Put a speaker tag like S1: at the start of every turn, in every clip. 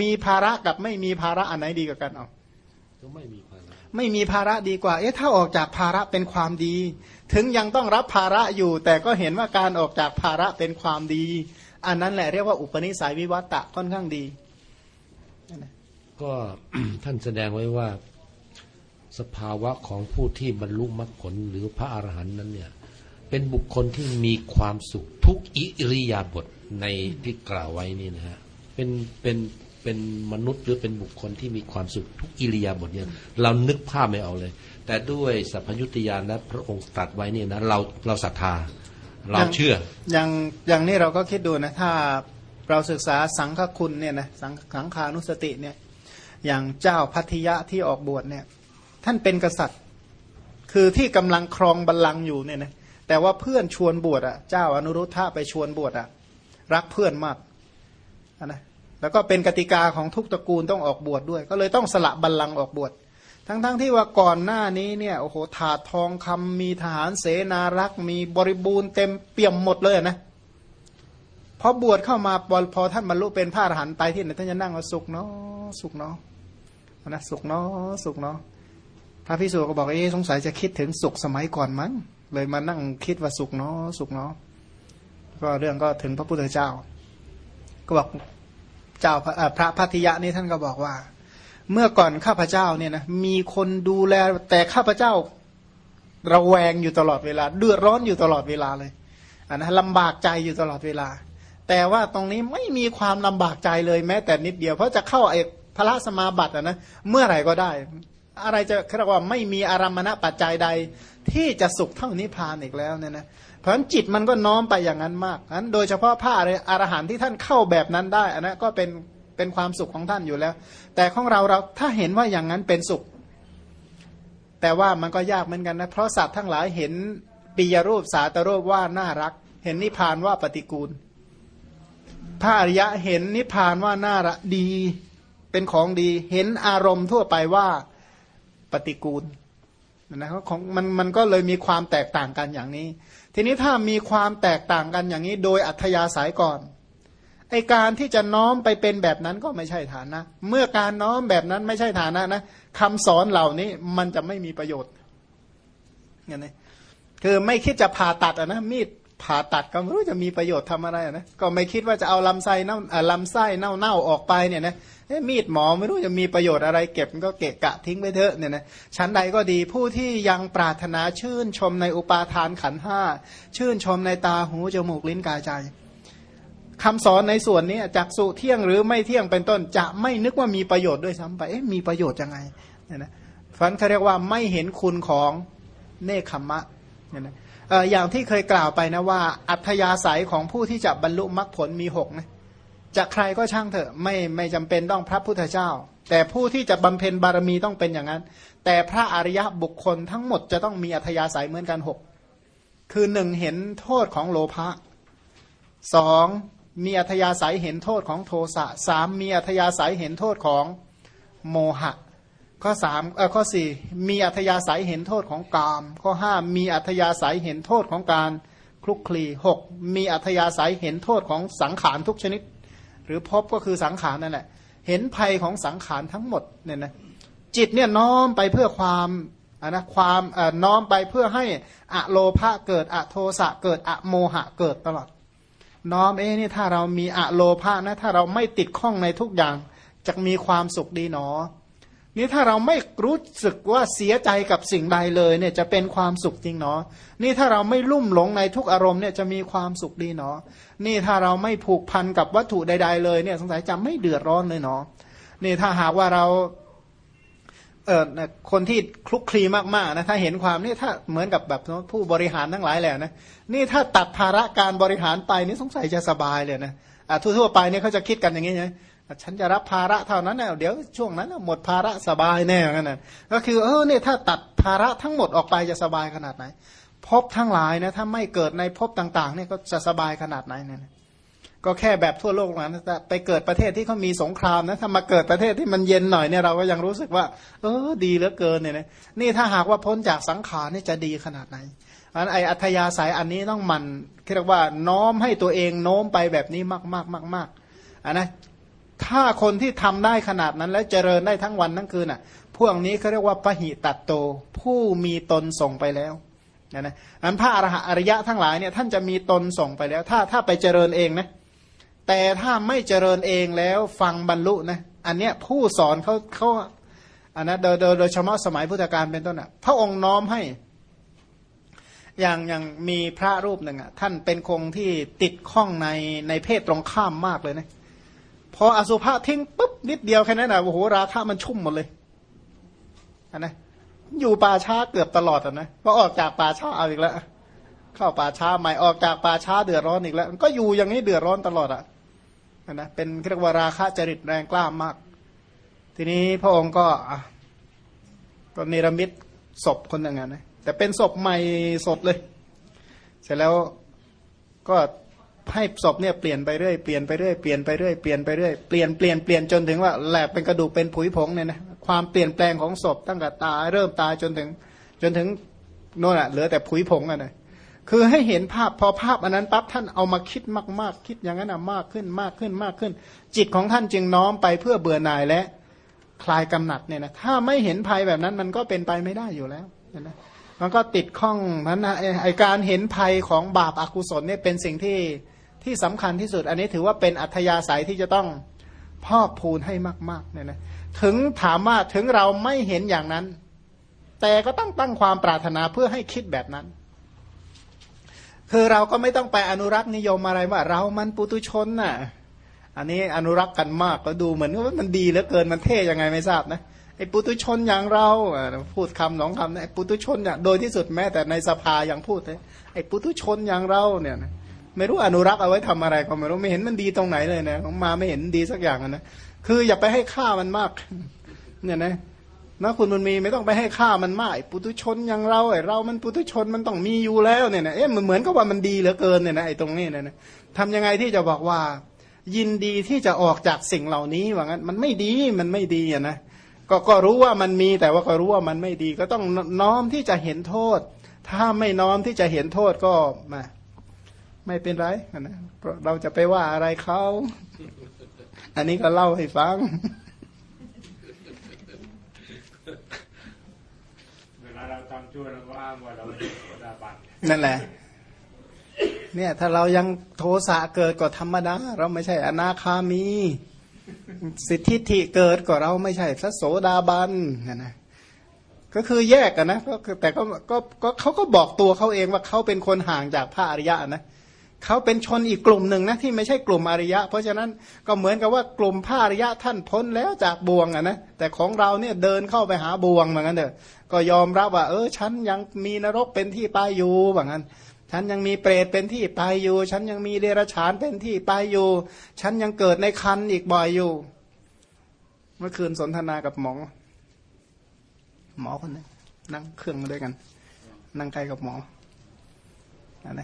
S1: มีภาระกับไม่มีภาระอันไหนดีกว่ากันเอา
S2: ก็ไม่มีภาระ
S1: ไม่มีภาระดีกว่า เอ๊ะถ้าออกจากภาระเป็นความดี ถึงยังต้องรับภาระอยู่ แต่ก็เห็นว่าการออกจากภาระเป็นความดี อันนั้นแหละเรียกว่าอุปนิสัยวิวัตะค่อนข้างดี
S2: ก็ท่านแสดงไว้ว่าสภาวะของผู้ที่บรรลุมรรคผลหรือพระอรหันต์นั้นเนี่ย เป็นบุคคลที่มีความสุขทุกอิริยาบถในที่กล่าวไว้นี่นะฮะเป็นเป็น เป็นมนุษย์หรือเป็นบุคคลที่มีความสุขทุกอิริยาบถเนี่ยเรานึกภาพไม่ออกเลย แต่ด้วยสัพพยุตยานและพระองค์ตรัสไว้เนี่ยนะเราเราศรัทธาเราเชื่อ
S1: อย่างอย่างนี้เราก็คิดดูนะถ้าเราศึกษาสังฆคุณเนี่ยนะสังขังคานุสติเนี่ยอย่างเจ้าพัทยะที่ออกบวชเนี่ยท่านเป็นกษัตริย์ คือที่กำลังครองบัลลังก์อยู่เนี่ยนะแต่ว่าเพื่อนชวนบวชอะเจ้าอนุรุทธะไปชวนบวชอะรักเพื่อนมากนะ แล้วก็เป็นกติกาของทุกตระกูลต้องออกบวชดด้วย ก็เลยต้องสละบัลลังก์ออกบวชทั้งๆทที่ว่าก่อนหน้านี้เนี่ยโอ้โหถาดทองคำมีทหารเสนารักษ์มีบริบูรณ์เต็มเปี่ยมหมดเลยนะพอบวชเข้ามาพอพอท่านบรรลุเป็นพระอรหันต์ไปที่ไหนท่านจะนั่งว่าสุขเนาะสุขเนาะนะสุขเนาะสุขเนาะพระพิสุก็บอกเอ๊สงสัยจะคิดถึงสุขสมัยก่อนมั้งเลยมานั่งคิดว่าสุขเนาะสุขเนาะก็เรื่องก็ถึงพระพุทธเจ้า ก็บอก เจ้าพระพัทยะนี่ท่านก็บอกว่า เมื่อก่อนข้าพเจ้าเนี่ยนะมีคนดูแลแต่ข้าพเจ้าระแวงอยู่ตลอดเวลาเดือดร้อนอยู่ตลอดเวลาเลยอันนะลำบากใจอยู่ตลอดเวลา แต่ว่าตรงนี้ไม่มีความลำบากใจเลยแม้ แต่นิดเดียว เพราะจะเข้าไอ้พระสมาบัติอะนะเมื่อไหร่ก็ได้ อะไรจะเรียกว่าไม่มีอารมณปัจจัยใด ที่จะสุขเท่านิพพานอีกแล้วเนี่ยนะ เพราะฉะนั้นจิตมันก็น้อมไปอย่างนั้นมากนั้นโดยเฉพาะพระอรหันที่ท่านเข้าแบบนั้นได้อันนั้นก็เป็นเป็นความสุขของท่านอยู่แล้ว แต่ของเราเราถ้าเห็นว่าอย่างนั้นเป็นสุข แต่ว่ามันก็ยากเหมือนกันนะเพราะสัตว์ทั้งหลายเห็นปิยรูปสาตรูปว่าน่ารัก เห็นนิพพานว่าปฏิกูลพระอริยะเห็นนิพพานว่าน่ารักดี เป็นของดี เห็นอารมณ์ทั่วไปว่าปฏิกูลนะครับของมันมันก็เลยมีความแตกต่างกันอย่างนี้ ทีนี้ถ้ามีความแตกต่างกันอย่างนี้โดยอัธยาศัยก่อนไอการที่จะน้อมไปเป็นแบบนั้นก็ไม่ใช่ฐานะ เมื่อการน้อมแบบนั้นไม่ใช่ฐานะนะคำสอนเหล่านี้มันจะไม่มีประโยชน์อย่างนี้คือไม่คิดจะผ่าตัดอะนะมีดผ่าตัดก็ไม่รู้จะมีประโยชน์ทำอะไรนะก็ไม่คิดว่าจะเอาลำไส้เน่าลำไส้เน่าๆออกไปเนี่ยนะมีดหมอไม่รู้จะมีประโยชน์อะไรเก็บก็เกะกะทิ้งไปเถอะเนี่ยนะชั้นใดก็ดีผู้ที่ยังปรารถนาชื่นชมในอุปาทานขันห้าชื่นชมในตาหูจมูกลิ้นกายใจคำสอนในส่วนนี้จักสุเที่ยงหรือไม่เที่ยงเป็นต้นจะไม่นึกว่ามีประโยชน์ด้วยซ้ำไปเอ๊ะมีประโยชน์ยังไงเนี่ยนะฟันเขาเรียกว่าไม่เห็นคุณของเนคขมมะเนี่ยนะเอออย่างที่เคยกล่าวไปนะว่า อัธยาศัยของผู้ที่จะบรรลุมรรคผลมีหกนะ จะใครก็ช่างเถอะไม่ไม่จำเป็นต้องพระพุทธเจ้า แต่ผู้ที่จะบำเพ็ญบารมีต้องเป็นอย่างนั้น แต่พระอริยะบุคคลทั้งหมดจะต้องมีอัธยาศัยเหมือนกันหกคือหนึ่งเห็นโทษของโลภะสองมีอัธยาศัยเห็นโทษของโทสะสามมีอัธยาศัยเห็นโทษของโมหะ ข้อสามเออข้อสี่มีอัธยาศัยเห็นโทษของกาม ข้อห้ามีอัธยาศัยเห็นโทษของการคลุกคลีหกมีอัธยาศัยเห็นโทษของสังขารทุกชนิด หรือพบก็คือสังขารนั่นแหละ เห็นภัยของสังขารทั้งหมดเนี่ยนะจิตเนี่ยน้อมไปเพื่อความอะนะความอ่อน้อมไปเพื่อให้อะโลภะเกิดอะโทสะเกิดอะโมหะเกิดตลอด น้อมเอ้นี่ถ้าเรามีอะโลภะนะถ้าเราไม่ติดข้องในทุกอย่างจะมีความสุขดีหนอ นี่ถ้าเราไม่รู้สึกว่าเสียใจกับสิ่งใดเลยเนี่ยจะเป็นความสุขจริงเนาะนี่ถ้าเราไม่ลุ่มหลงในทุกอารมณ์เนี่ยจะมีความสุขดีเนาะนี่ถ้าเราไม่ผูกพันกับวัตถุใด ๆ เลยเนี่ยสงสัยจะไม่เดือดร้อนเลยเนาะนี่ถ้าหากว่าเราเออคนที่คลุกคลีมากๆนะถ้าเห็นความนี่ถ้าเหมือนกับแบบผู้บริหารทั้งหลายแหละนะนี่ถ้าตัดภาระการบริหารไปนี่สงสัยจะสบายเลยนะอะทั่วๆไปเนี่ยเขาจะคิดกันอย่างนี้ไง ฉันจะรับภาระเท่านั้นนะเดี๋ยวช่วงนั้นหมดภาระสบายแน่งั้นนะก็คือเออเนี่ยถ้าตัดภาระทั้งหมดออกไปจะสบายขนาดไหนภพทั้งหลายนะถ้าไม่เกิดในภพต่างๆเนี่ยก็จะสบายขนาดไหนเนี่ยก็แค่แบบทั่วโลกนะแต่ไปเกิดประเทศที่เขามีสงครามนะถ้ามาเกิดประเทศที่มันเย็นหน่อยเนี่ยเราก็ยังรู้สึกว่า เออดีเหลือเกินเนี่ยนะนี่ถ้าหากว่าพ้นจากสังขารนี่จะดีขนาดไหนอันไออัธยาศัยอันนี้ต้องมันเรียกว่าน้อมให้ตัวเองโน้มไปแบบนี้มากๆมากๆมากๆอันนะ ถ้าคนที่ทำได้ขนาดนั้น และเจริญได้ทั้งวันทั้งคืนอะ พวกนี้เขาเรียกว่าปหิตัตโต ผู้มีตนส่งไปแล้วนะนะอันพระอรหันอริยะทั้งหลายเนี่ยท่านจะมีตนส่งไปแล้ว ถ้าถ้าไปเจริญเองนะแต่ถ้าไม่เจริญเองแล้วฟังบรรลุนะอันเนี้ยผู้สอนเขาเขาอันนะโดยโดยโดยเฉพาะสมัยพุทธกาลเป็นต้นอะ พระองค์น้อมให้ อย่างอย่างมีพระรูปหนึ่งอะ ท่านเป็นคงที่ติดข้องในในเพศตรงข้ามมากเลยนะ พออสุภะทิ้งปุ๊บนิดเดียวแค่นั้นนะโอ้โหราคะมันชุ่มหมดเลยอันนะอยู่ป่าช้าเกือบตลอดอะนะพอออกจากป่าช้าเอาอีกแล้วเข้าป่าช้าใหม่ออกจากป่าช้าเดือดร้อนอีกแล้วก็อยู่อย่างนี้เดือดร้อนตลอดอะนะเป็นเรียกว่าราคะจริตแรงกล้ามาก ทีนี้พระองค์ก็ก็เนรมิตศพคนหนึ่งนะแต่เป็นศพใหม่สดเลย เสร็จแล้วก็ ให้ศพเนี่ยเปลี่ยนไปเรื่อยเปลี่ยนไปเรื่อยเปลี่ยนไปเรื่อยเปลี่ยนไปเรื่อยเปลี่ยนเปลี่ยนเปลี่ยนจนถึงว่าแหลกเป็นกระดูกเป็นผุยผงเนี่ยนะความเปลี่ยนแปลงของศพตั้งแต่ตายเริ่มตายจนถึง จนถึงโน่นอะเหลือแต่ผุยผงอะนะคือให้เห็นภาพพอภาพอันนั้นปั๊บท่านเอามาคิดมากๆ คิดอย่างนั้นอะมากขึ้นมากขึ้นมากขึ้น จิตของท่านจึงน้อมไปเพื่อเบื่อหน่ายและคลายกำหนัดเนี่ยนะถ้าไม่เห็นภัยแบบนั้นมันก็เป็นไปไม่ได้อยู่แล้วนะมันก็ติดข้องนั้นนะไอการเห็นภัยของบาปอากุศลเนี่ยเป็นสิ่งที่ ที่สำคัญที่สุด อันนี้ถือว่าเป็นอัธยาศัยที่จะต้องพอกพูนให้มากๆเนี่ยนะถึงถามว่าถึงเราไม่เห็นอย่างนั้น แต่ก็ต้องตั้งความปรารถนาเพื่อให้คิดแบบนั้น คือเราก็ไม่ต้องไปอนุรักษ์นิยมอะไรว่า เรามันปุตุชนน่ะ อันนี้อนุรักษ์กันมากก็ดูเหมือนว่ามันดีเหลือเกินมันเท่ยังไงไม่ทราบนะไอ้ปุตุชนอย่างเราพูดคำสองคำนะไอ้ปุตุชนอย่างโดยที่สุดแม้แต่ในสภายังพูดเลยไอ้ปุตุชนอย่างเราเนี่ยนะ ไม่รู้อนุรักษ์เอาไว้ทำอะไรก็ไม่รู้ไม่เห็นมันดีตรงไหนเลยนะของมาไม่เห็นดีสักอย่างนะคืออย่าไปให้ค่ามันมาก เนี่ยนะนะคุณมันมีไม่ต้องไปให้ค่ามันมากปุตุชนอย่างเราไอ้เรามันปุตุชนมันต้องมีอยู่แล้วเนี่ยนะเอ๊ะมันเหมือนกับว่ามันดีเหลือเกินเนี่ยนะไอ้ตรงนี้เนี่ยนะทำยังไงที่จะบอกว่า ยินดีที่จะออกจากสิ่งเหล่านี้ว่างั้นมันไม่ดีมันไม่ดีอะนะก็ก็รู้ว่ามันมีแต่ว่าก็รู้ว่ามันไม่ดี ก็ต้องน้อมที่จะเห็นโทษ ถ้าไม่น้อมที่จะเห็นโทษก็มา ไม่เป็นไรนะเราจะไปว่าอะไรเขาอันนี้ก็เล่าให้ฟัง
S3: เวลาเราทำชั่วเราก็อ้างว่าเราเป็นโสดาบัน
S1: นั่นแหละ เนี่ย ถ้าเรายังโทสะเกิดก็ธรรมดา เราไม่ใช่อนาคามี สิทธิทิเกิดก็เราไม่ใช่พระโสดาบันนะนะก็คือแยกกันนะก็คือแต่ก็ก็ก็เขาก็บอกตัวเขาเองว่าเขาเป็นคนห่างจากพระอริยะนะ เขาเป็นชนอีกกลุ่มหนึ่งนะที่ไม่ใช่กลุ่มอริยะ เพราะฉะนั้นก็เหมือนกับว่ากลุ่มพระอริยะท่านพ้นแล้วจากบ่วงอะนะแต่ของเราเนี่ยเดินเข้าไปหาบ่วงเหมือนกันเถอะก็ยอมรับว่า เออฉันยังมีนรกเป็นที่ไปอยู่เหมือนกันฉันยังมีเปรตเป็นที่ไปอยู่ ฉันยังมีเดรัจฉานเป็นที่ไปอยู่ ฉันยังเกิดในคันอีกบ่อยอยู่ เมื่อคืนสนทนากับหมอ หมอคนนึงนั่งเครื่องมาด้วยกัน นั่งใกล้กับหมออะไร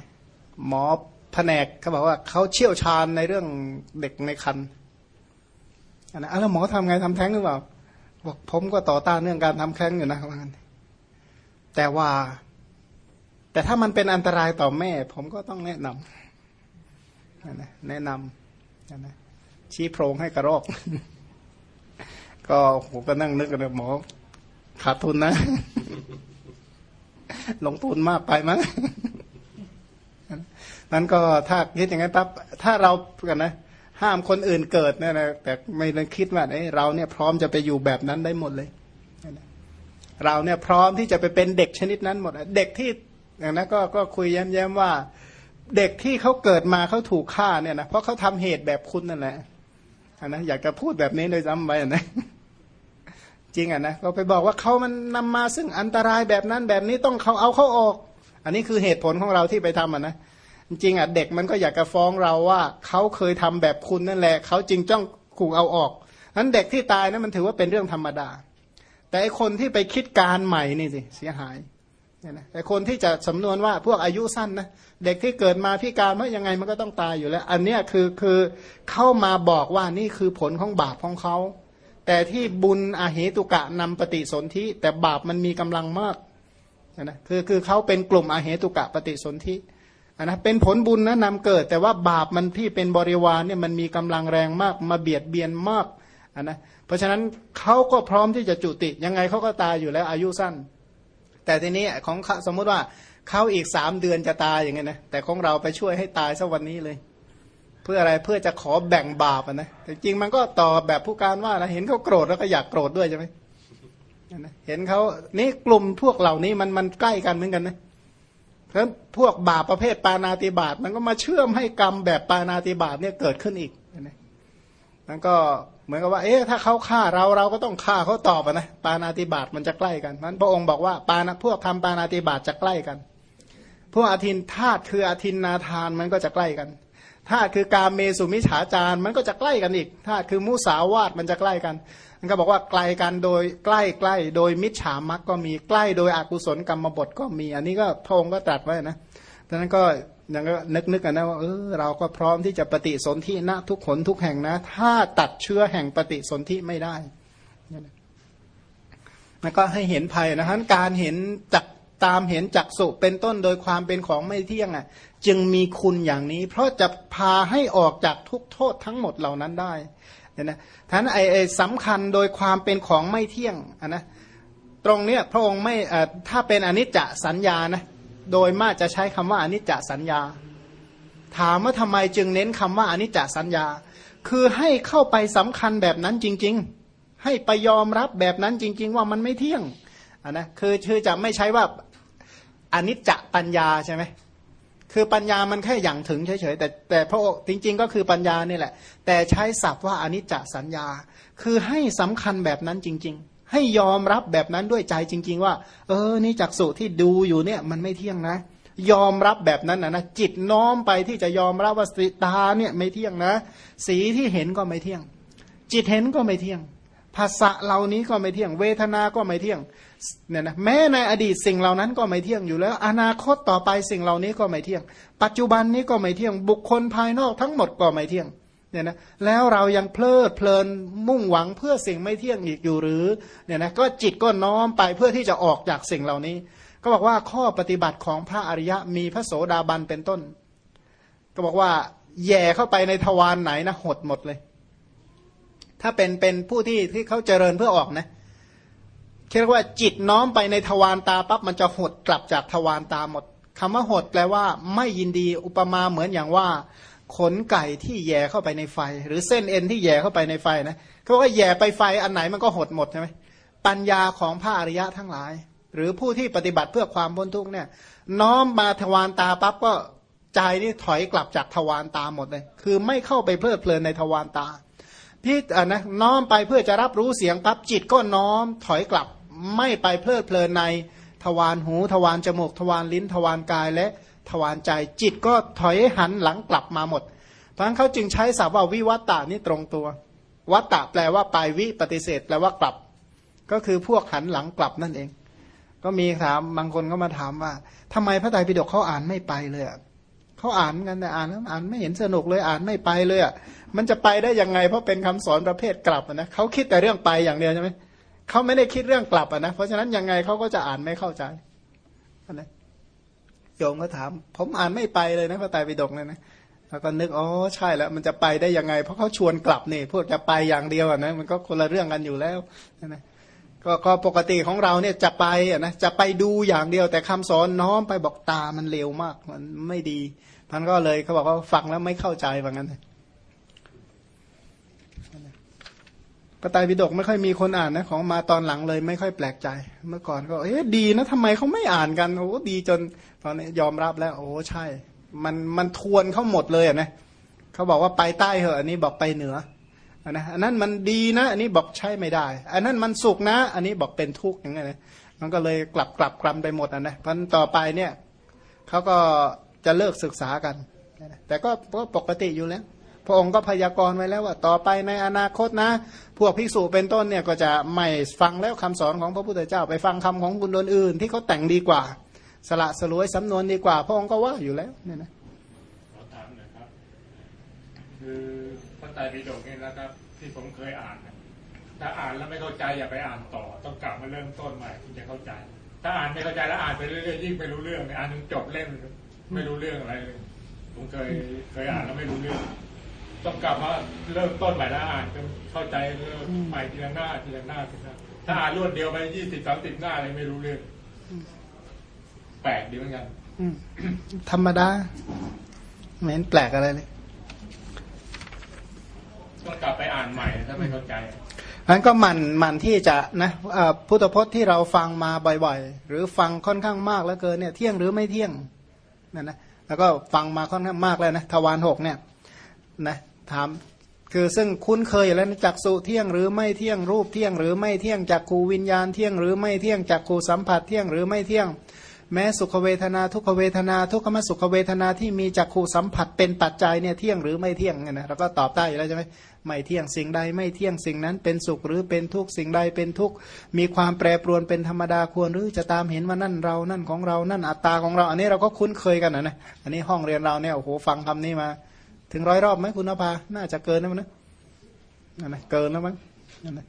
S1: หมอ แผนกเขาบอกว่าเขาเชี่ยวชาญในเรื่องเด็กในคันอันนั้นแล้วหมอทำไงทำแท้งหรือเปล่าบอกผมก็ต่อต้านเรื่องการทำแท้งอยู่นะว่างั้นแต่ว่า แต่ถ้ามันเป็นอันตรายต่อแม่ ผมก็ต้องแนะนำแนะนำนะชี้โพรงให้กระรอก ก็ผมก็นั่งนึกกันหมอขาดทุนนะ ลงทุนมากไปมั้ง นั้นก็ถ้าคิดอย่างนั้นปั๊บถ้าเรากันนะห้ามคนอื่นเกิดเนี่ยนะแต่ไม่ได้คิดว่าเอ้เราเนี่ยพร้อมจะไปอยู่แบบนั้นได้หมดเลย เราเนี่ยพร้อมที่จะไปเป็นเด็กชนิดนั้นหมดเด็กที่อย่างนั้นก็ก็คุยแย้มๆว่า เด็กที่เขาเกิดมาเขาถูกฆ่าเนี่ยนะเพราะเขาทำเหตุแบบคุณนั่นแหละนะอยากจะพูดแบบนี้โดยซ้ำไปนะจริงอะนะเราไปบอกว่าเขามันนำมาซึ่งอันตรายแบบนั้นแบบนี้ต้องเขาเอาเขาออก อันนี้คือเหตุผลของเราที่ไปทำอะนะ จริงอะเด็กมันก็อยากจะฟ้องเราว่าเขาเคยทำแบบคุณนั่นแหละเขาจริงจ้องขู่เอาออกนั้นเด็กที่ตายนั้นมันถือว่าเป็นเรื่องธรรมดา แต่ไอคนที่ไปคิดการใหม่นี่สิเสียหายเนี่ยนะแต่คนที่จะสำนวนว่าพวกอายุสั้นนะเด็กที่เกิดมาพิการเมื่อยังไงมันก็ต้องตายอยู่แล้ว อันเนี้ยคือคือเข้ามาบอกว่านี่คือผลของบาปของเขาแต่ที่บุญอาเหตุกะนำปฏิสนธิแต่บาปมันมีกำลังมากนะคือคือเขาเป็นกลุ่มอาเหตุกะปฏิสนธิ นนะเป็นผลบุญนะนำเกิด แต่ว่าบาปมันที่เป็นบริวารเนี่ยมันมีกำลังแรงมากมาเบียดเบียนมากอันนะเพราะฉะนั้นเขาก็พร้อมที่จะจุติ ยังไงเขาก็ตายอยู่แล้วอายุสั้น แต่ทีนี้ของขาสมมุติว่าเขาอีกสามเดือนจะตายอย่างเงี้ยนะแต่ของเราไปช่วยให้ตายสักวันนี้เลย เพื่ออะไรเพื่อจะขอแบ่งบาปนะแต่จริงมันก็ต่อแบบผู้การว่านะเห็นเขาโกรธแล้วก็อยากโกรธด้วยใช่ไหมเห็นเขานี่กลุ่มพวกเหล่านี้มันมันใกล้กันเหมือนกันนะเเพราะพวกบาปประเภทปานาติบาตมันก็มาเชื่อมให้กรรมแบบปานาติบาตเนี่ยเกิดขึ้นอีกนะมันก็เหมือนกับว่า เอ๊ะถ้าเขาฆ่าเราเราก็ต้องฆ่าเขาตอบนะปานาติบาตมันจะใกล้กันนั้นพระองค์บอกว่าปานะพวกทำปานาติบาตจะใกล้กัน พวกอาทินธาตุคืออาทินนาทานมันก็จะใกล้กันธาตุคือการเมสุมิฉาจารมันก็จะใกล้กันอีกธาตุคือมุสาวาตมันจะใกล้กัน มันก็บอกว่าไกลกันโดยใกล้ใกล้โดยมิจฉามักก็มีใกล้โดยอกุศลกรรมบทก็มี อันนี้ก็พระองค์ก็ตรัสไว้นะดังนั้นก็ยังก็นึกนึกกันนะว่าเออเราก็พร้อมที่จะปฏิสนธิณทุกขนทุกแห่งนะ ถ้าตัดเชื้อแห่งปฏิสนธิไม่ได้มันก็ให้เห็นภัยนะฮะการเห็นจักตามเห็นจักสุเป็นต้นโดยความเป็นของไม่เที่ยงอะ จึงมีคุณอย่างนี้ เพราะจะพาให้ออกจากทุกโทษทั้งหมดเหล่านั้นได้ เนี่ยนะท่านไอ้ไอสำคัญโดยความเป็นของไม่เที่ยงนะตรงเนี้ยพระองค์ไม่ถ้าเป็นอนิจจสัญญานะโดยมากจะใช้คำว่าอนิจจสัญญา ถามว่าทำไมจึงเน้นคำว่าอนิจจสัญญา คือให้เข้าไปสำคัญแบบนั้นจริง ๆ ให้ไปยอมรับแบบนั้นจริง ๆ ว่ามันไม่เที่ยงอะนะคือคือจะไม่ใช้ว่าอนิจจปัญญาใช่ไหม คือปัญญามันแค่อย่างถึงเฉยๆแต่แต่พระจริง ๆ ก็คือปัญญานี่แหละ แต่ใช้ศัพท์ว่าอนิจจสัญญา คือให้สำคัญแบบนั้นจริง ๆ ให้ยอมรับแบบนั้นด้วยใจจริง ๆ ว่า เออนี่จักสุที่ดูอยู่เนี่ยมันไม่เที่ยงนะ ยอมรับแบบนั้นนะนะจิตน้อมไปที่จะยอมรับว่าสีตาเนี่ยไม่เที่ยงนะ สีที่เห็นก็ไม่เที่ยง จิตเห็นก็ไม่เที่ยง ภาษาเหล่านี้ก็ไม่เที่ยง เวทนา ก็ไม่เที่ยงเนี่ยนะแม้ในอดีตสิ่งเหล่านั้นก็ไม่เที่ยงอยู่แล้ว อนาคตต่อไปสิ่งเหล่านี้ก็ไม่เที่ยง ปัจจุบันนี้ก็ไม่เที่ยง บุคคลภายนอกทั้งหมดก็ไม่เที่ยงเนี่ยนะแล้วเรายังเพลิดเพลินมุ่งหวังเพื่อสิ่งไม่เที่ยงอีกอยู่หรือเนี่ยนะก็จิตก็น้อมไปเพื่อที่จะออกจากสิ่งเหล่านี้ ก็บอกว่าข้อปฏิบัติของพระอริยะมีพระโสดาบันเป็นต้น ก็บอกว่าแย่เข้าไปในทวารไหนนะหดหมดเลย ถ้าเป็นเป็นผู้ที่ที่เขาเจริญเพื่อออกนะเรียกว่าจิตน้อมไปในทวารตาปั๊บมันจะหดกลับจากทวารตาหมดคำว่าหดแปลว่า ไม่ยินดีอุปมาเหมือนอย่างว่า ขนไก่ที่แย่เข้าไปในไฟ หรือเส้นเอ็นที่แย่เข้าไปในไฟนะเขาว่าแย่ไปไฟอันไหนมันก็หดหมดใช่ไหมปัญญาของพระอริยะทั้งหลาย หรือผู้ที่ปฏิบัติเพื่อความพ้นทุกเนี่ย น้อมมาทวารตาปั๊บก็ใจนี่ถอยกลับจากทวารตาหมดเลย คือไม่เข้าไปเพลิดเพลินในทวารตา พี่ะนะน้อมไปเพื่อจะรับรู้เสียงปั๊บจิตก็น้อมถอยกลับไม่ไปเพลิดเพลินในทวารหูทวารจมูกทวารลิ้นทวารกายและทวารใจจิตก็ถอยหันหลังกลับมาหมดเพราะฉะนั้นเขาจึงใช้ศัพท์ว่าวิวัตตานี่ตรงตัว วัตตะแปลว่าไปวิปฏิเสธแปลว่ากลับ ก็คือพวกหันหลังกลับนั่นเอง ก็มีถามบางคนก็มาถามว่าทำไมพระไตรปิฎกเขาอ่านไม่ไปเลยเขาอ่านกันแต่อ่านแล้วอ่านไม่เห็นสนุกเลยอ่านไม่ไปเลยอะ มันจะไปได้ยังไง เพราะเป็นคำสอนประเภทกลับนะเขาคิดแต่เรื่องไปอย่างเดียวใช่ไหมเขาไม่ได้คิดเรื่องกลับนะเพราะฉะนั้นยังไงเขาก็จะอ่านไม่เข้าใจนะโยมก็ถาม ผมอ่านไม่ไปเลยนะพระไตรปิฎกเนี่ยนะแล้วก็นึกอ๋อใช่แล้วมันจะไปได้ยังไง เพราะเขาชวนกลับนี่พวกจะไปอย่างเดียวอะนะมันก็คนละเรื่องกันอยู่แล้วนะก็ก็ปกติของเราเนี่ยจะไปอะนะจะไปดูอย่างเดียวแต่คำสอนน้อมไปบอกตามันเร็วมาก มันไม่ดีท่านก็เลยเขาบอกว่าฟังแล้วไม่เข้าใจว่างั้น พระไตรปิฎกไม่ค่อยมีคนอ่านนะของมาตอนหลังเลยไม่ค่อยแปลกใจ เมื่อก่อนก็เอ๊ะดีนะทำไมเขาไม่อ่านกันโอ้ดีจนตอนนี้ยอมรับแล้ว โอ้ใช่ มันมันทวนเขาหมดเลยอะนะเขาบอกว่าไปใต้เหอะอันนี้บอกไปเหนืออันนะอันนั้นมันดีนะ อันนี้บอกใช่ไม่ได้ อันนั้นมันสุกนะ อันนี้บอกเป็นทุกข์อย่างเงี้ยมันก็เลยกลับกลับกลัมไปหมดอะนะพันต่อไปเนี่ยเขาก็จะเลิกศึกษากัน แต่ก็ปกติอยู่แล้ว พระองค์ก็พยากรณ์ไว้แล้วว่าต่อไปในอนาคตนะ พวกภิกษุเป็นต้นเนี่ยก็จะไม่ฟังแล้วคำสอนของพระพุทธเจ้า ไปฟังคำของบุญอื่น ที่เขาแต่งดีกว่า สละสลวยสำนวนดีกว่า พระองค์ก็ว่าอยู่แล้วเนี่ยนะ
S3: ขอถามหน่อยครับ คือพระไตรปิฎกนี่นะครับ ที่ผมเคยอ่านถ้าอ่านแล้วไม่เข้าใจอย่าไปอ่านต่อ ต้องกลับมาเริ่มต้นใหม่ถึงจะเข้าใจ ถ้าอ่านไม่เข้าใจแล้วอ่านไปเรื่อยๆยิ่งไม่รู้เรื่องอ่านจนจบเล่มไม่รู้เรื่องอะไรเลยผมเคยเคยอ่านแล้วไม่รู้เรื่อง ต้องกลับมาเริ่มต้นใหม่แล้วอ่านจนเข้าใจเริ่มไปทีละหน้าทีละหน้าทีละหน้าถ้าอ่านรวดเดียวไปยี่สิบสามสิบหน้าเลยไม่รู้เรื่องแปลกดีเหมือนกัน
S1: อืมธรรมดาไม่เห็นแปลกอะไรเลย
S3: ต้องกลับไปอ่านใหม่ถ้าไม่เข้าใจ
S1: นั้นก็หมันหมันที่จะนะเอ่อพุทธพจน์ที่เราฟังมาบ่อยๆ หรือฟังค่อนข้างมากแล้วเกินเนี่ย เที่ยงหรือไม่เที่ยงนั่นนะแล้วก็ฟังมาค่อนข้างมากแล้วนะทวารหกเนี่ย นะถามคือซึ่งคุ้นเคยอยู่แล้วนะจักสุเที่ยงหรือไม่เที่ยงรูปเที่ยงหรือไม่เที่ยงจักขูวิญญาณเที่ยงหรือไม่เที่ยงจักขูสัมผัสเที่ยงหรือไม่เที่ยง แม้สุขเวทนาทุกขเวทนา ทุกขมสุขเวทนาที่มีจักขูสัมผัสเป็นปัจจัยเนี่ยเที่ยงหรือไม่เที่ยงเนี่ยนะเราก็ตอบได้อยู่แล้วใช่ไหมไม่เที่ยงสิ่งใดไม่เที่ยงสิ่งนั้นเป็นสุขหรือเป็นทุกข์สิ่งใดเป็นทุกข์มีความแปรปรวนเป็นธรรมดาควรหรือจะตามเห็นว่านั่นเรานั่นของเรานั่นอัตตาของเรา อันนี้เราก็คุ้นเคยกันนะนะอันนี้ห้องเรียนเราเนี่ยโอ้โหฟังคำนี้มา ถึงร้อยรอบไหมคุณนภา น่าจะเกินนะมันนะนั่นนะเกินแล้วมั้งนั่นนะ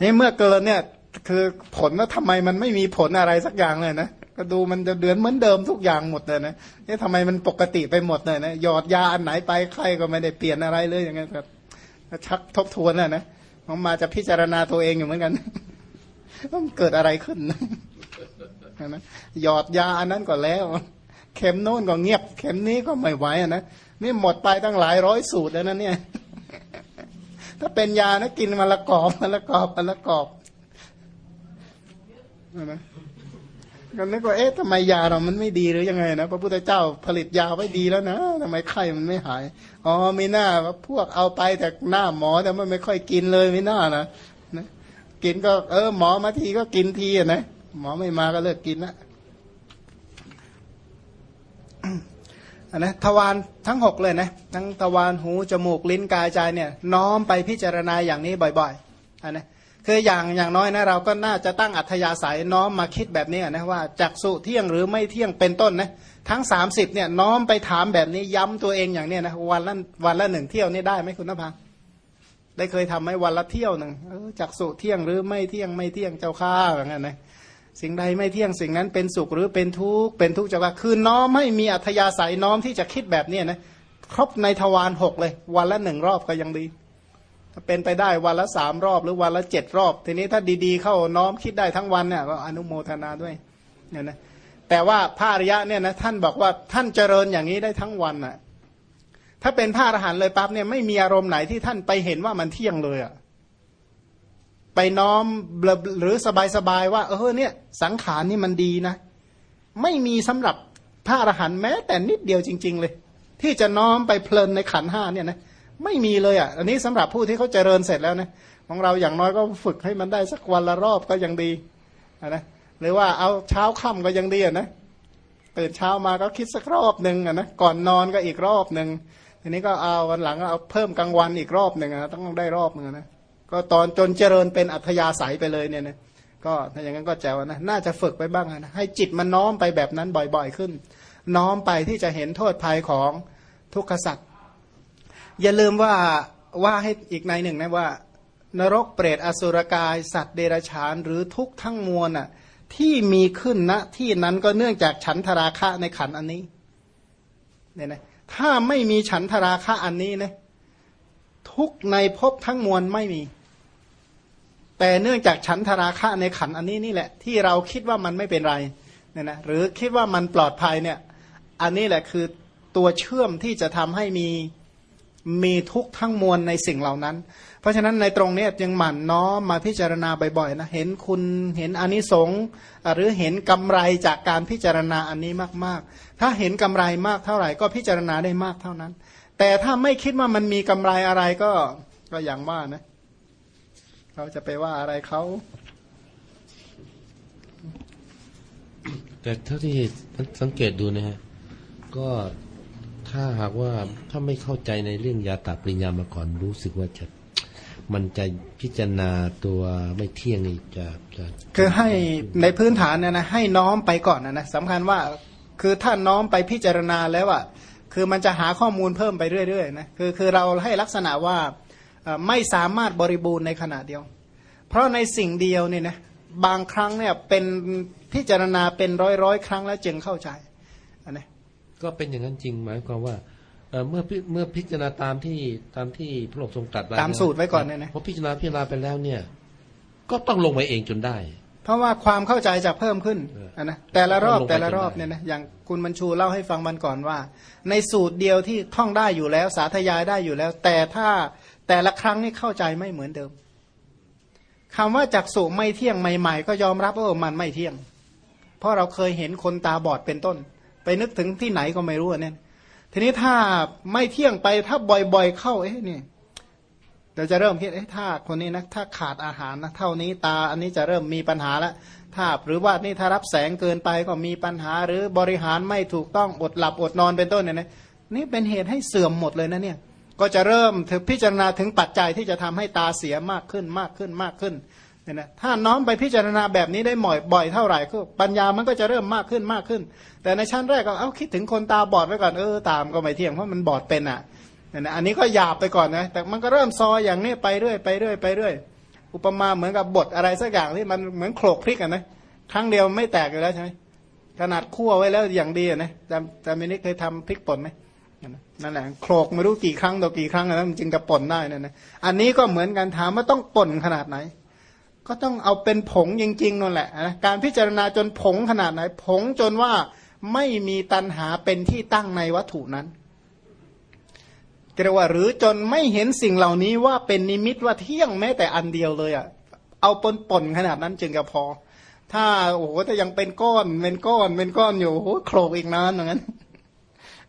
S1: นี่เมื่อเกินเนี่ยคือผลว่าทำไมมันไม่มีผลอะไรสักอย่างเลยนะก็ดูมันจะเดือนเหมือนเดิมทุกอย่างหมดเลยนะนี่ทำไมมันปกติไปหมดเลยนะหยอดยาอันไหนไปใครก็ไม่ได้เปลี่ยนอะไรเลยอย่างเงี้ยครับชักทบทวนน่ะนะมันมาจะพิจารณาตัวเองอยู่เหมือนกันว่ามันเกิดอะไรขึ้นนะหยอดยาอันนั้นก็แล้ว เข็มโน้นก็เงียบ เข็มนี้ก็ไม่ไหวอะนะ นี่หมดไปตั้งหลายร้อยสูตรแล้วนะเนี่ย ถ้าเป็นยานะกินมาละกอบมาละกอบมาละกอบนะก็นึกว่าเอ๊ะทำไมยาเรามันไม่ดีหรือยังไงนะพระพุทธเจ้าผลิตยาไว้ดีแล้วนะทำไมไข้มันไม่หายอ๋อไม่น่าว่าพวกเอาไปแต่หน้าหมอแต่มันไม่ค่อยกินเลยไม่น่านะนะกินก็เออหมอมาทีก็กินทีอะนะหมอไม่มาก็เลิกกินนะ นนะทวารทั้งหกเลยนะทั้งทวารหูจมูกลิ้นกายใจเนี่ยน้อมไปพิจารณาอย่างนี้บ่อยๆอันนะคืออย่างอย่างน้อยนะเราก็น่าจะตั้งอัธยาศัยน้อมมาคิดแบบนี้นะว่าจักสุเที่ยงหรือไม่เที่ยงเป็นต้นนะทั้งสามสิบเนี่ยน้อมไปถามแบบนี้ย้ำตัวเองอย่างเนี้ยนะวันละวันละหนึ่งเที่ยวนี่ได้ไหมคุณนภาได้เคยทำไหมวันละเที่ยวหนึ่งจักสุเที่ยงหรือไม่เที่ยงไม่เที่ยงเจ้าข้าอย่างนั้นนะ สิ่งใดไม่เที่ยงสิ่งนั้นเป็นสุขหรือเป็นทุกข์เป็นทุกข์จะว่าคือน้อมไม่มีอัธยาศัยน้อมที่จะคิดแบบนี้นะครบในทวารหกเลย วันละหนึ่งรอบก็ยังดีถ้าเป็นไปได้วันละสามรอบ หรือวันละเจ็ดรอบ ทีนี้ถ้าดีๆ เข้าน้อมคิดได้ทั้งวันเนี่ยก็อนุโมทนาด้วยเนี่ยนะแต่ว่าพระอริยะเนี่ยนะท่านบอกว่าท่านเจริญอย่างนี้ได้ทั้งวันน่ะถ้าเป็นพระอรหันต์เลยปั๊บเนี่ยไม่มีอารมณ์ไหนที่ท่านไปเห็นว่ามันเที่ยงเลยอะ ไปน้อมหรือสบายๆว่า เออเนี่ยสังขารนี่มันดีนะ ไม่มีสำหรับพระอรหันต์แม้ แต่นิดเดียวจริง ๆ เลย ที่จะน้อมไปเพลินในขันห้าเนี่ยนะไม่มีเลยอะ อันนี้สำหรับผู้ที่เขาเจริญเสร็จแล้วนะของเราอย่างน้อยก็ฝึกให้มันได้สักวันละรอบก็ยังดีนะหรือว่าเอาเช้าค่ำก็ยังดีอะนะตื่นเช้ามาก็คิดสักรอบหนึ่งอะนะก่อนนอนก็อีกรอบหนึ่งทีนี้ก็เอาวันหลังเอาเพิ่มกลางวันอีกรอบหนึ่งนะต้องได้รอบหนึ่งนะ ก็ตอนจนเจริญเป็นอัธยาศัยไปเลยเนี่ยนะก็ถ้าอย่างนั้นก็แจ๋วนะน่าจะฝึกไปบ้างนะให้จิตมันน้อมไปแบบนั้นบ่อยๆขึ้น น้อมไปที่จะเห็นโทษภัยของทุกขสัตว์อย่าลืมว่าว่าให้อีกในหนึ่งนะว่า นรกเปรตอสุรกาย สัตว์เดรัจฉานหรือทุกทั้งมวลอะที่มีขึ้นณนะที่นั้นก็เนื่องจากฉันทราคะในขันอันนี้เนี่ยนะถ้าไม่มีฉันทราคะอันนี้นะทุกในภพทั้งมวลไม่มี แต่เนื่องจากฉันทราคะในขันอันนี้นี่แหละ ที่เราคิดว่ามันไม่เป็นไรเนี่ยนะหรือคิดว่ามันปลอดภัยเนี่ย อันนี้แหละคือตัวเชื่อมที่จะทำให้มีมีทุกทั้งมวลในสิ่งเหล่านั้น เพราะฉะนั้นในตรงนี้ยังหมั่นน้อมมาพิจารณาบ่อยๆนะเห็นคุณเห็นอนิสงส์หรือเห็นกำไรจากการพิจารณาอันนี้มากๆ ถ้าเห็นกำไรมากเท่าไหร่ก็พิจารณาได้มากเท่านั้น แต่ถ้าไม่คิดว่ามันมีกำไรอะไรก็ก็อย่างว่านะ เราจะไปว่าอะไรเขา
S2: แต่เท่าที่สังเกตดูนะฮะก็ถ้าหากว่าถ้าไม่เข้าใจในเรื่องยาตาปริญญามาก่อนรู้สึกว่าจะมันจะพิจารณาตัวไม่เที่ยงนี่จะจะ
S1: คือให้ในพื้นฐานเนี่ยนะให้น้อมไปก่อนนะนะสำคัญว่าคือถ้าน้อมไปพิจารณาแล้วอะคือมันจะหาข้อมูลเพิ่มไปเรื่อยๆนะคือคือเราให้ลักษณะว่า ไม่สามารถบริบูรณ์ในขณะเดียว เพราะในสิ่งเดียวเนี่ยนะบางครั้งเนี่ยเป็นพิจารณาเป็นร้อยร้อยครั้งแล้วจึงเข้าใจนะ
S2: ก็เป็นอย่างนั้นจริงหมายความว่าเอ่อเมื่อพิเมื่อพิจารณาตามที่ตามที่พระองค์ทรงตรัสไว้
S1: ตามสูตรไว้ก่อนเนี่ยนะ
S2: พอพิจารณาพิจารณาไปแล้วเนี่ย ก็ต้องลงไปเองจนได้
S1: เพราะว่าความเข้าใจจะเพิ่มขึ้น
S2: เออ
S1: อะนะแต่ละรอบ
S2: ลงไป
S1: แต่ละรอบ
S2: จนได้
S1: เนี่ยนะอย่างคุณบรรชูเล่าให้ฟังมันก่อนว่า ในสูตรเดียวที่ท่องได้อยู่แล้วสาธยายได้อยู่แล้ว แต่ถ้า แต่ละครั้งนี่เข้าใจไม่เหมือนเดิมคำว่าจักสุไม่เที่ยงใหม่ ๆ ก็ยอมรับว่ามันไม่เที่ยง เพราะเราเคยเห็นคนตาบอดเป็นต้น ไปนึกถึงที่ไหนก็ไม่รู้อะเนี่ยทีนี้ถ้าไม่เที่ยงไปถ้าบ่อยๆ เข้าเอ๊ะนี่เราจะเริ่มคิดเอ๊ะถ้าคนนี้นะถ้าขาดอาหารนะเท่านี้ตาอันนี้จะเริ่มมีปัญหาล้วถ้าหรือว่านี่ถ้ารับแสงเกินไปก็มีปัญหา หรือบริหารไม่ถูกต้องอดหลับอดนอนเป็นต้นเนี่ยนะนี่เป็นเหตุให้เสื่อมหมดเลยนะเนี่ย ก็จะเริ่มถึงพิจารณาถึงปัจจัยที่จะทำให้ตาเสียมากขึ้นมากขึ้นมากขึ้นเนี่ยนะถ้าน้อมไปพิจารณาแบบนี้ได้บ่อยบ่อยเท่าไหร่ก็ปัญญามันก็จะเริ่มมากขึ้นมากขึ้น แต่ในชั้นแรกก็เอาคิดถึงคนตาบอดไว้ก่อนเออตามก็ไม่เที่ยงเพราะมันบอดเป็นอะเนี่ยนะอันนี้ก็หยาบไปก่อนนะแต่มันก็เริ่มซออย่างนี้ไปเรื่อยไปเรื่อยไปเรื่อยอุปมาเหมือนกับบทอะไรสักอย่างที่มันเหมือนโขลกพริกอะนะครั้งเดียวไม่แตกอยู่แล้วใช่ไหมขนาดคั่วไว้แล้วอย่างดีอะนะแต่แต่ไม่นี้เคยทำพริกป่นไหม นั่นแหละโขลกไม่รู้กี่ครั้งต่อกี่ครั้งแล้วมันจึงจะป่นได้นั่นนะอันนี้ก็เหมือนกันถามว่าต้องป่นขนาดไหน ก็ต้องเอาเป็นผงจริงๆนั่นแหละนะการพิจารณาจนผงขนาดไหน ผงจนว่าไม่มีตันหาเป็นที่ตั้งในวัตถุนั้นเรียกว่าหรือจนไม่เห็นสิ่งเหล่านี้ว่าเป็นนิมิตว่าเที่ยงแม้แต่อันเดียวเลยอะเอาปนปนๆขนาดนั้นจึงจะพอ ถ้าโอ้โหถ้ายังเป็นก้อนเป็นก้อนเป็นก้อนอยู่โอ้โหโครกอีกนานอย่างนั้น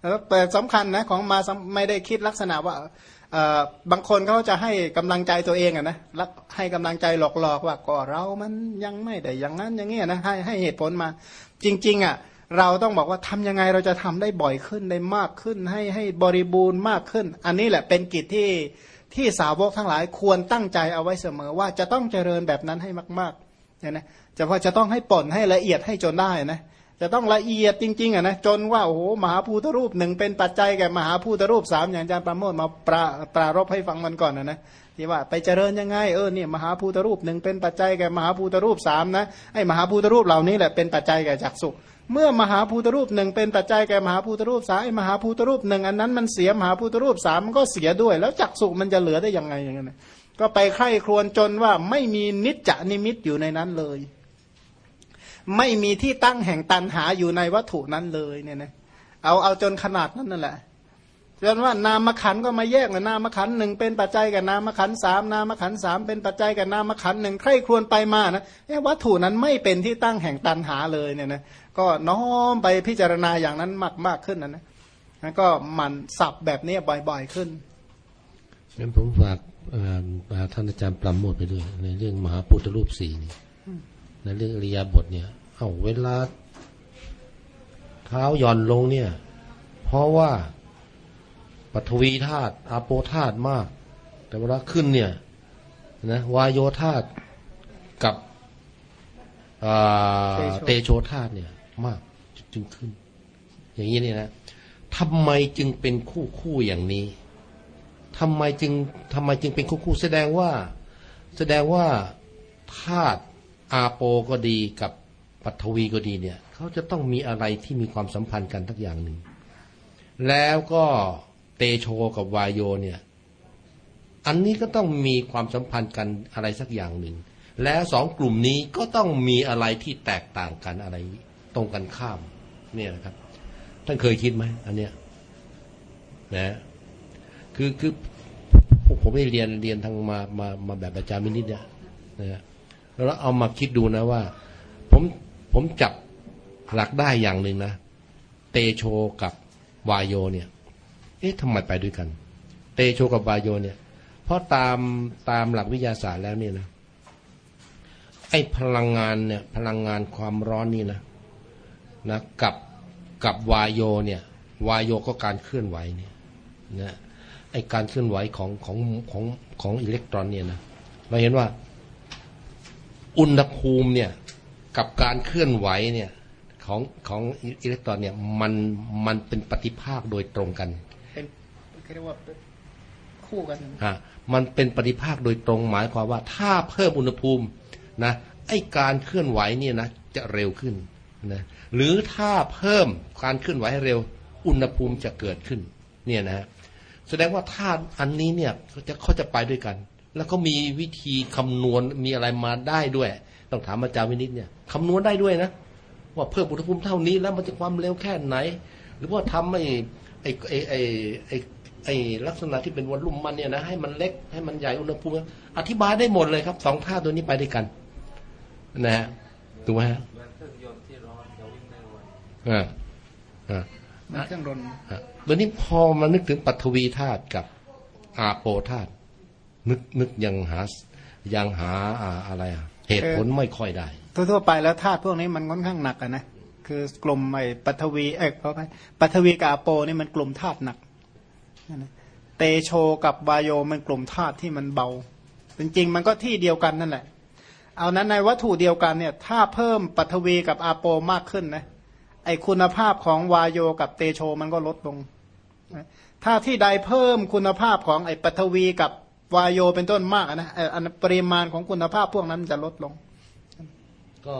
S1: แล้วแต่สำคัญนะของมาไม่ได้คิดลักษณะว่าบางคนเขาจะให้กำลังใจตัวเองอะนะให้กำลังใจหลอกๆว่าก็เรามันยังไม่ได้อย่างนั้นอย่างเงี้ยนะให้ให้เหตุผลมา จริงๆอะเราต้องบอกว่าทำยังไงเราจะทำได้บ่อยขึ้นได้มากขึ้น ให้ให้บริบูรณ์มากขึ้น อันนี้แหละเป็นกิจที่ที่สาวกทั้งหลายควรตั้งใจเอาไว้เสมอว่าจะต้องเจริญแบบนั้นให้มากๆเนี่ยนะจะว่าจะต้องให้ป่นให้ละเอียดให้จนได้นะ จะต้องละเอียดจริงๆอะนะจนว่าโอ้โหมหาภูตรูปหนึ่งเป็นปัจจัยแก่มหาภูตรูปสามอย่างอาจารย์ประโมทมาปราปรารบให้ฟังมันก่อนนะนะที่ว่าไปเจริญยังไงเออเนี่ยมหาภูตรูปหนึ่งเป็นปัจจัยแก่มหาภูตรูปสามนะไอ้มหาภูตรูปเหล่านี้แหละเป็นปัจจัยแก่จักสุเมื่อมหาภูตรูปหนึ่งเป็นปัจจัยแก่มหาภูตรูปสามไอ้มหาภูตรูปหนึ่งอันนั้นมันเสียมหาภูตรูปสามมันก็เสียด้วย แล้วจักสุมันจะเหลือได้ยังไงอย่างเงี้ยนก็ไปใคร่ครวญจนว่าไม่มีนิจจนิมิตอยู่ในนั้นเลย ไม่มีที่ตั้งแห่งตันหาอยู่ในวัตถุนั้นเลยเนี่ยนะเอาเอาจนขนาดนั้นนั่นแหละจนว่านามขันก็มาแยกเลยนามขันหนึ่งเป็นปัจจัยกับนามขันสามนามขันสามเป็นปัจจัยกับนามขันหนึ่งใครครวญไปมานะเอ๊ะวัตถุนั้นไม่เป็นที่ตั้งแห่งตันหาเลยเนี่ยนะก็น้อมไปพิจารณาอย่างนั้นมากมากขึ้นนะนะแล้วก็มันสับแบบนี้บ่อยๆขึ้น
S2: งั้นผมฝากท่านอาจารย์ปราโมทไปด้วยในเรื่องมหาพุทธรูปสี่นี่ ในเรื่องอริยบทเนี่ย เอ้าเวลาเท้าหย่อนลงเนี่ย เพราะว่าปฐวีธาตุอาโปธาตุมาก แต่เวลาขึ้นเนี่ยนะวายโยธาตุกับอ่า
S1: เตโช
S2: เตโชธาตุเนี่ย มากจึงขึ้น อย่างนี้เนี่ยนะทำไมจึงเป็นคู่คู่อย่างนี้ทำไมจึงทำไมจึงเป็นคู่คู่แสดงว่า แสดงว่าธาตุ อาโปก็ดีกับปัทวีก็ดีเนี่ยเขาจะต้องมีอะไรที่มีความสัมพันธ์กันทักอย่างหนึ่ง แล้วก็เตโชกับวายโยเนี่ย อันนี้ก็ต้องมีความสัมพันธ์กันอะไรสักอย่างหนึ่ง แล้วสองกลุ่มนี้ก็ต้องมีอะไรที่แตกต่างกันอะไร ตรงกันข้าม เนี่ยนะครับ ท่านเคยคิดไหมอันเนี้ยนะคือคือผมได้เรียนเรียนทางมามามาแบบอาจารย์มินิดเนี่ยนะฮะ แล้วเอามาคิดดูนะว่า ผมผมจับหลักได้อย่างหนึ่งนะ เตโชกับวายโยเนี่ย เอ๊ะทำไมไปด้วยกัน เตโชกับวายโยเนี่ย เพราะตามตามหลักวิทยาศาสตร์แล้วเนี่ยนะ ไอ้พลังงานเนี่ยพลังงานความร้อนนี่นะนะกับกับวายโยเนี่ยวายโยก็การเคลื่อนไหวเนี่ยนะไอการเคลื่อนไหวของของของของอิเล็กตรอนเนี่ยนะเราเห็นว่า อุณหภูมิเนี่ยกับการเคลื่อนไหวเนี่ยของของอิเล็กตรอนเนี่ยมันมันเป็นปฏิภาคโดยตรงกัน
S1: เป็นเรียกว่าคู่กัน
S2: ฮะมันเป็นปฏิภาคโดยตรงหมายความว่าถ้าเพิ่มอุณหภูมินะไอการเคลื่อนไหวเนี่ยนะจะเร็วขึ้นนะหรือถ้าเพิ่มการเคลื่อนไหวให้เร็วออุณหภูมิจะเกิดขึ้นเนี่ยนะฮะแสดงว่าธาตุอันนี้เนี่ยเขาจะเขาจะไปด้วยกัน แล้วก็มีวิธีคำนวณมีอะไรมาได้ด้วย ต้องถามอาจารย์วินิจเนี่ยคำนวณได้ด้วยนะว่าเพิ่มอุณหภูมิเท่านี้แล้วมันจะความเร็วแค่ไหน หรือว่าทำไอ้ไอ้ไอ้ไอ้ไอ้ไอ้ลักษณะที่เป็นวอลลุ่มมันเนี่ยนะให้มันเล็กให้มันใหญ่อุณหภูมิอธิบายได้หมดเลยครับสองท่าตัวนี้ไปด้วยกัน นะฮะถูกไหมฮะ
S4: เหมือนเครื่องยนต์ที่ร้อนจะวิ่งได้ไว
S2: อ่าอ่า
S1: เครื่องรน
S2: ฮะตัวนี้พอมานึกถึงปัทวีธาตุกับอาโปธาตุ นึกนึกยังหายังหาอ่าอะไรอะเหตุผลไม่ค่อยได้
S1: ทั่วๆไปแล้วธาตุพวกนี้มันค่อนข้างหนักอะนะคือกลุ่มไอ้ปัทวีเอ้ยเขาไปปัทวีกับอาโปนี่มันกลุ่มธาตุหนักนั่นนะเตโชกับวายโยมันกลุ่มธาตุที่มันเบา จริงๆ มันก็ที่เดียวกันนั่นแหละ เอานั้นในวัตถุเดียวกันเนี่ย ถ้าเพิ่มปัทวีกับอาโปมากขึ้นนะไอคุณภาพของวายโยกับเตโชมันก็ลดลงนะถ้าที่ใดเพิ่มคุณภาพของไอปัทวีกับ วายโยเป็นต้นมากอะนะไอ้อันปริมาณของคุณภาพพวกนั้นจะลดลง
S2: ก็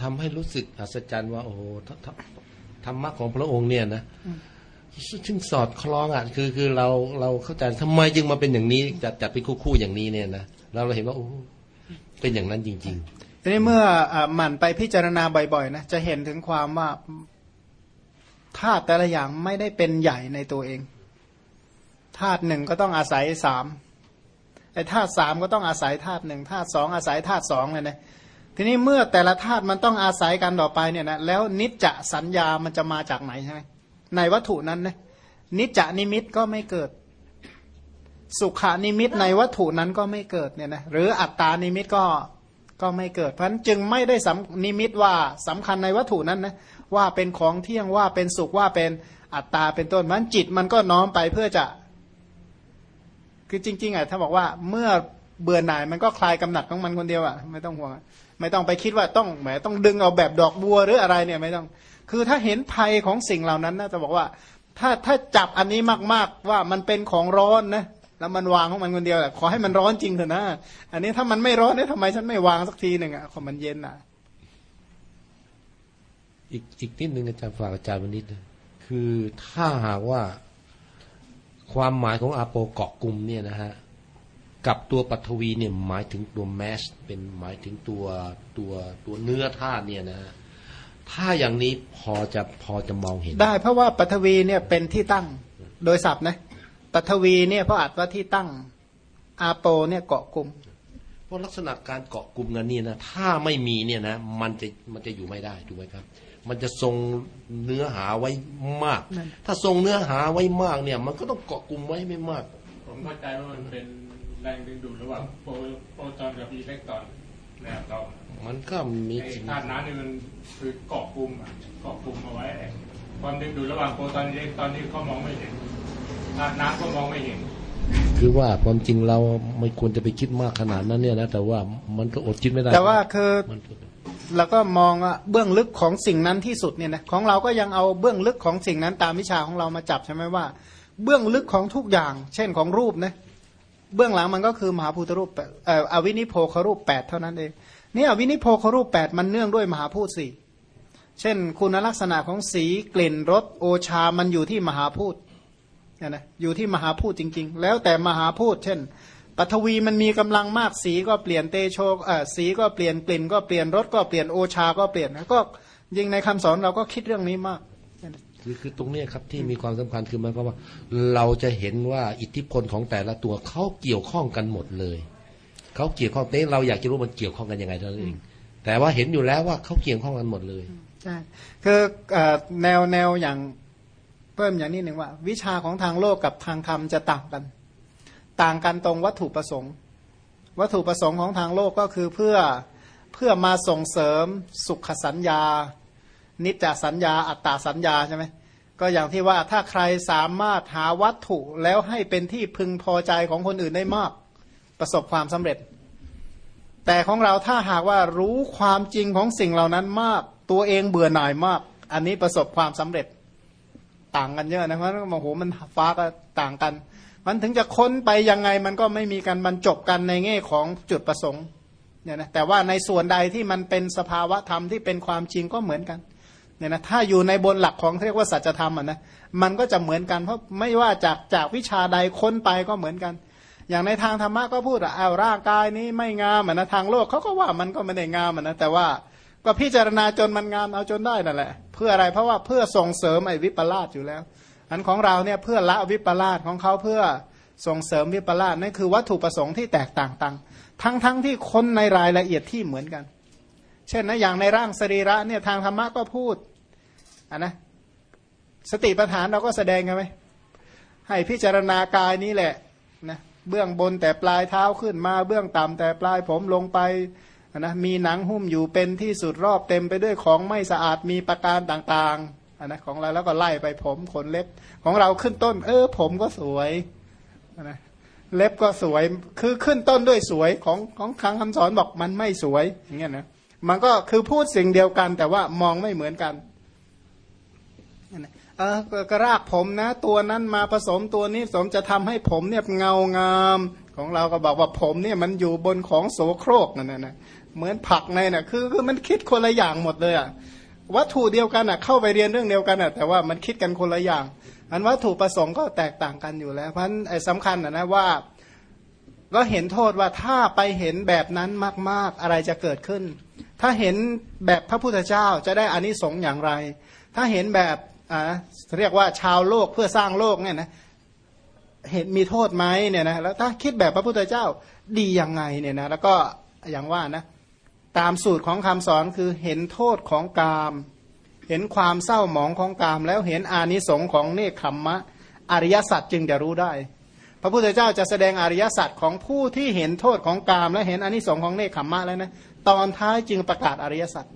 S2: ทำให้รู้สึกอัศจรรย์ว่าโอ้โหธธธรรมะของพระองค์เนี่ยนะซึ่งสอดคล้องอะคือคือเราเราเข้าใจทำไมจึงมาเป็นอย่างนี้จัดจัดเป็นคู่ๆอย่างนี้เนี่ยนะเราเราเห็นว่าโอ้เป็นอย่างนั้นจริง
S1: ทีนี้เมื่ออะหมั่นไปพิจารณาบ่อยๆนะจะเห็นถึงความว่าธาตุแต่ละอย่างไม่ได้เป็นใหญ่ในตัวเองธาตุหนึ่งก็ต้องอาศัยสาม ไอ้ธาตุสามก็ต้องอาศัยธาตุหนึ่งธาตุสองอาศัยธาตุสองเลยนะทีนี้เมื่อแต่ละธาตุมันต้องอาศัยกันต่อไปเนี่ยนะแล้วนิจจะสัญญามันจะมาจากไหนใช่ไหมในวัตถุนั้นนะนิจจนิมิตก็ไม่เกิด สุขานิมิตในวัตถุนั้นก็ไม่เกิดเนี่ยนะหรืออัตตานิมิตก็ก็ไม่เกิด เพราะฉะนั้นจึงไม่ได้สำนิมิตว่าสำคัญในวัตถุนั้นนะว่าเป็นของเที่ยงว่าเป็นสุขว่าเป็นอัตตาเป็นต้นมันจิตมันก็น้อมไปเพื่อจะ คือจริง ๆอะถ้าบอกว่าเมื่อเบื่อหน่ายมันก็คลายกำหนัดของมันคนเดียวอะไม่ต้องห่วงไม่ต้องไปคิดว่าต้องแหมต้องดึงเอาแบบดอกบัวหรืออะไรเนี่ยไม่ต้อง คือถ้าเห็นภัยของสิ่งเหล่านั้นนะจะบอกว่าถ้าถ้าจับอันนี้มากๆว่ามันเป็นของร้อนนะแล้วมันวางของมันคนเดียวแหละขอให้มันร้อนจริงเถอะนะอันนี้ถ้ามันไม่ร้อนเนี่ยทำไมฉันไม่วางสักทีหนึ่งอะขอมันเย็นอะ
S2: อีกอีกนิดนึงอาจารย์ฝากอาจารย์วันนิดคือถ้าหากว่า ความหมายของอาโปเกาะกลุ่มเนี่ยนะฮะกับตัวปัทวีเนี่ยหมายถึงตัวแมสเป็นหมายถึงตัวตัวตัวเนื้อธาตุเนี่ยนะฮะถ้าอย่างนี้พอจะพอจะมองเห็น
S1: ได้เพราะว่าปัทวีเนี่ยเป็นที่ตั้งโดยศัพท์นะปัทวีเนี่ยเพราะอัดว่าที่ตั้งอาโปเนี่ยเกาะกลุ่ม
S2: เพราะลักษณะการเกาะกลุ่มกันนี่นะถ้าไม่มีเนี่ยนะมันจะมันจะอยู่ไม่ได้ถูกไหมครับ มันจะทรงเนื้อหาไว้มาก
S1: นั่น
S2: ถ้าทรงเนื้อหาไว้มากเนี่ย มันก็ต้องเกาะกลุ่มไว้ไม่มาก
S3: ผมเข้าใจว่ามันเป็นแรงดึงดูดระหว่างโปรโปรตอนกับอิเล็กตรอนในอะตอม
S2: มันก็มี
S3: ไอ้ธาตุน้ำนี่มันคือเกาะกลุ่มอะเกาะกลุ่มเอาไว้ ความดึงดูดระหว่างโปรตอนอิเล็กตรอนนี่เขามองไม่เห็นธาตุน้ำก็มองไม่เห็น
S2: คือว่าความจริงเราไม่ควรจะไปคิดมากขนาดนั้นเนี่ยนะแต่ว่ามันก็อดคิดไม่ได้
S1: แต่ว่าคือ
S2: มัน
S1: เราก็มองเบื้องลึกของสิ่งนั้นที่สุดเนี่ยนะของเราก็ยังเอาเบื้องลึกของสิ่งนั้นตามวิชาของเรามาจับใช่ไหมว่า เบื้องลึกของทุกอย่าง เช่นของรูปนะเบื้องหลังมันก็คือมหาภูตรูปเอ่ออวินิโพครูปแปดเท่านั้นเองนี่อวินิโพครูปแปดมันเนื่องด้วยมหาพูดสี่เช่น คุณลักษณะของสีกลิ่นรสโอชามันอยู่ที่มหาพูดเนี่ยนะอยู่ที่มหาพูดจริง ๆ แล้วแต่มหาพูดเช่น ปัทวีมันมีกำลังมากสีก็เปลี่ยนเตโชเอ่อสีก็เปลี่ยนกลิ่นก็เปลี่ยนรสก็เปลี่ยนโอชาก็เปลี่ยนก็ยิงในคำสอนเราก็คิดเรื่องนี้มาก
S2: คือคือตรงเนี้ยครับที่มีความสำคัญคือหมันก็ว่า เราจะเห็นว่าอิทธิพลของแต่ละตัวเขาเกี่ยวข้องกันหมดเลยเขาเกี่ยวข้องเต้เราอยากจะรู้มันเกี่ยวข้องกันยังไงเท่านั้นเองแต่ว่าเห็นอยู่แล้วว่าเขาเกี่ยวข้องกันหมดเลย
S1: ใช่คือเอ่อแนวแนวอย่างเพิ่มอย่างนี้หนึ่งว่า วิชาของทางโลกกับทางธรรมจะต่างกัน ต่างกันตรงวัตถุประสงค์ วัตถุประสงค์ของทางโลกก็คือเพื่อเพื่อมาส่งเสริมสุขสัญญา นิจจสัญญา อัตตาสัญญาใช่ไหมก็อย่างที่ว่าถ้าใครสามารถหาวัตถุแล้วให้เป็นที่พึงพอใจของคนอื่นได้มาก ประสบความสำเร็จ แต่ของเราถ้าหากว่ารู้ความจริงของสิ่งเหล่านั้นมาก ตัวเองเบื่อหน่ายมาก อันนี้ประสบความสำเร็จ ต่างกันเยอะนะเพราะโอ้โหมันฟ้าก็ต่างกัน มันถึงจะค้นไปยังไงมันก็ไม่มีการบรรจบกันในแง่ของจุดประสงค์เนี่ยนะแต่ว่าในส่วนใดที่มันเป็นสภาวะธรรมที่เป็นความจริงก็เหมือนกันเนี่ยนะถ้าอยู่ในบนหลักของเรียกว่าสัจธรรมอะนะมันก็จะเหมือนกันเพราะไม่ว่าจากจากวิชาใดค้นไปก็เหมือนกัน อย่างในทางธรรมะก็พูดว่าเอาร่างกายนี้ไม่งามอะนะทางโลกเขาก็ว่ามันก็ไม่ได้งามอะนะแต่ว่าก็พิจารณาจนมันงามเอาจนได้นั่นแหละ เพื่ออะไรเพราะว่าเพื่อส่งเสริมไอ้วิปลาสอยู่แล้ว อันของเราเนี่ยเพื่อละวิปลาสของเขาเพื่อส่งเสริมวิปลาสนั่นคือวัตถุประสงค์ที่แตกต่างกันทั้งทั้งที่คนในรายละเอียดที่เหมือนกัน เช่นนะอย่างในร่างสรีระเนี่ยทางธรรมะก็พูดอะนะสติปัฏฐานเราก็แสดงกันไหมให้พิจารณากายนี้แหละนะเบื้องบนแต่ปลายเท้าขึ้นมาเบื้องต่ำแต่ปลายผมลงไปนะมีหนังหุ้มอยู่เป็นที่สุดรอบเต็มไปด้วยของไม่สะอาดมีประการต่างๆ อะนะของเราแล้วก็ไล่ไปผมขนเล็บของเราขึ้นต้น เออ ผมก็สวยนะเล็บก็สวยคือขึ้นต้นด้วยสวยของของครั้งคำสอนบอกมันไม่สวยอย่างเงี้ยนะมันก็คือพูดสิ่งเดียวกัน แต่ว่ามองไม่เหมือนกันเออก็รากผมนะ ตัวนั้นมาผสมตัวนี้สมจะทำให้ผมเนี่ยเงางามของเราก็บอกว่าผมเนี่ยมันอยู่บนของโสโครกนั่นนะนะเหมือนผักในน่ะคือคือมันคิดคนละอย่างหมดเลยอะ วัตถุเดียวกันอะเข้าไปเรียนเรื่องเดียวกันอะแต่ว่ามันคิดกันคนละอย่าง อันวัตถุประสงค์ก็แตกต่างกันอยู่แล้ว เพราะฉะนั้นไอ้สำคัญอะนะว่าก็เห็นโทษว่าถ้าไปเห็นแบบนั้นมาก ๆอะไรจะเกิดขึ้น ถ้าเห็นแบบพระพุทธเจ้าจะได้อานิสงส์อย่างไร ถ้าเห็นแบบอ่าเรียกว่าชาวโลกเพื่อสร้างโลกเนี่ยนะเห็นมีโทษไหมเนี่ยนะแล้วถ้าคิดแบบพระพุทธเจ้าดียังไงเนี่ยนะแล้วก็อย่างว่านะ ตามสูตรของคำสอนคือเห็นโทษของกาม เห็นความเศร้าหมองของกาม แล้วเห็นอานิสงส์ของเนคขมมะ อริยสัจจึงจะรู้ได้ พระพุทธเจ้าจะแสดงอริยสัจของผู้ที่เห็นโทษของกาม และเห็นอานิสงส์ของเนคขมมะแล้วนะตอนท้ายจึงประกาศอริยสัจ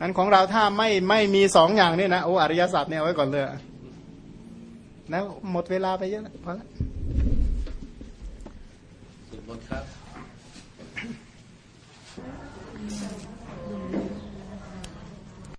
S1: อันของเราถ้าไม่ไม่มีสองอย่างนี่นะโอ้อริยสัจเนี่ยไว้ก่อนเลยนะหมดเวลาไปเยอะแล้วพอแล้ว
S2: สุดบนครับ Mm-hmm.